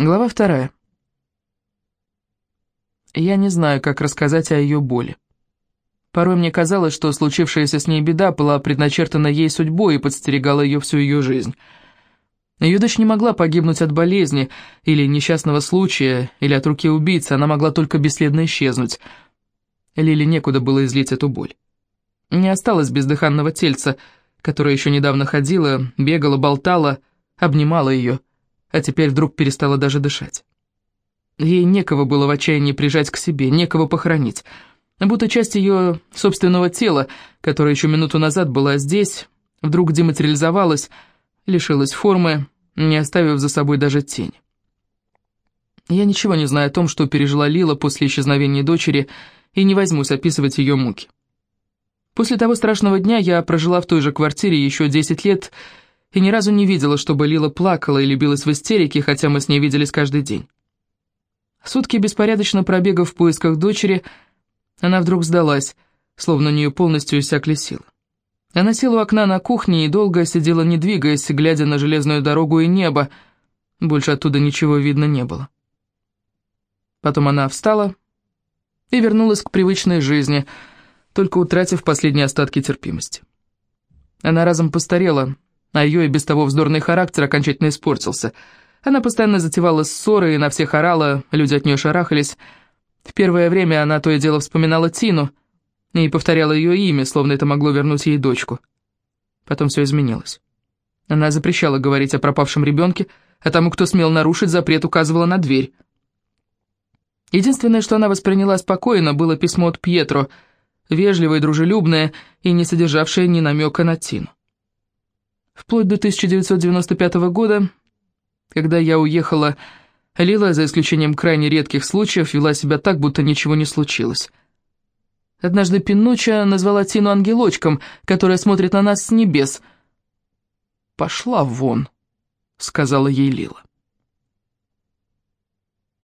Глава вторая. Я не знаю, как рассказать о ее боли. Порой мне казалось, что случившаяся с ней беда была предначертана ей судьбой и подстерегала ее всю ее жизнь. Ее дочь не могла погибнуть от болезни, или несчастного случая, или от руки убийцы, она могла только бесследно исчезнуть. Лиле некуда было излить эту боль. Не осталось бездыханного тельца, которое еще недавно ходила, бегала, болтала, обнимала ее а теперь вдруг перестала даже дышать. Ей некого было в отчаянии прижать к себе, некого похоронить. Будто часть ее собственного тела, которая еще минуту назад была здесь, вдруг дематериализовалась, лишилась формы, не оставив за собой даже тень. Я ничего не знаю о том, что пережила Лила после исчезновения дочери, и не возьмусь описывать ее муки. После того страшного дня я прожила в той же квартире еще 10 лет и ни разу не видела, чтобы Лила плакала или билась в истерике, хотя мы с ней виделись каждый день. Сутки беспорядочно пробегав в поисках дочери, она вдруг сдалась, словно у нее полностью иссякли силы. Она села у окна на кухне и долго сидела, не двигаясь, глядя на железную дорогу и небо. Больше оттуда ничего видно не было. Потом она встала и вернулась к привычной жизни, только утратив последние остатки терпимости. Она разом постарела, а ее и без того вздорный характер окончательно испортился. Она постоянно затевала ссоры и на всех орала, люди от нее шарахались. В первое время она то и дело вспоминала Тину и повторяла ее имя, словно это могло вернуть ей дочку. Потом все изменилось. Она запрещала говорить о пропавшем ребенке, а тому, кто смел нарушить запрет, указывала на дверь. Единственное, что она восприняла спокойно, было письмо от Пьетро, вежливое, дружелюбное и не содержавшее ни намека на Тину. Вплоть до 1995 года, когда я уехала, Лила, за исключением крайне редких случаев, вела себя так, будто ничего не случилось. Однажды Пинуча назвала Тину ангелочком, которая смотрит на нас с небес. «Пошла вон», — сказала ей Лила.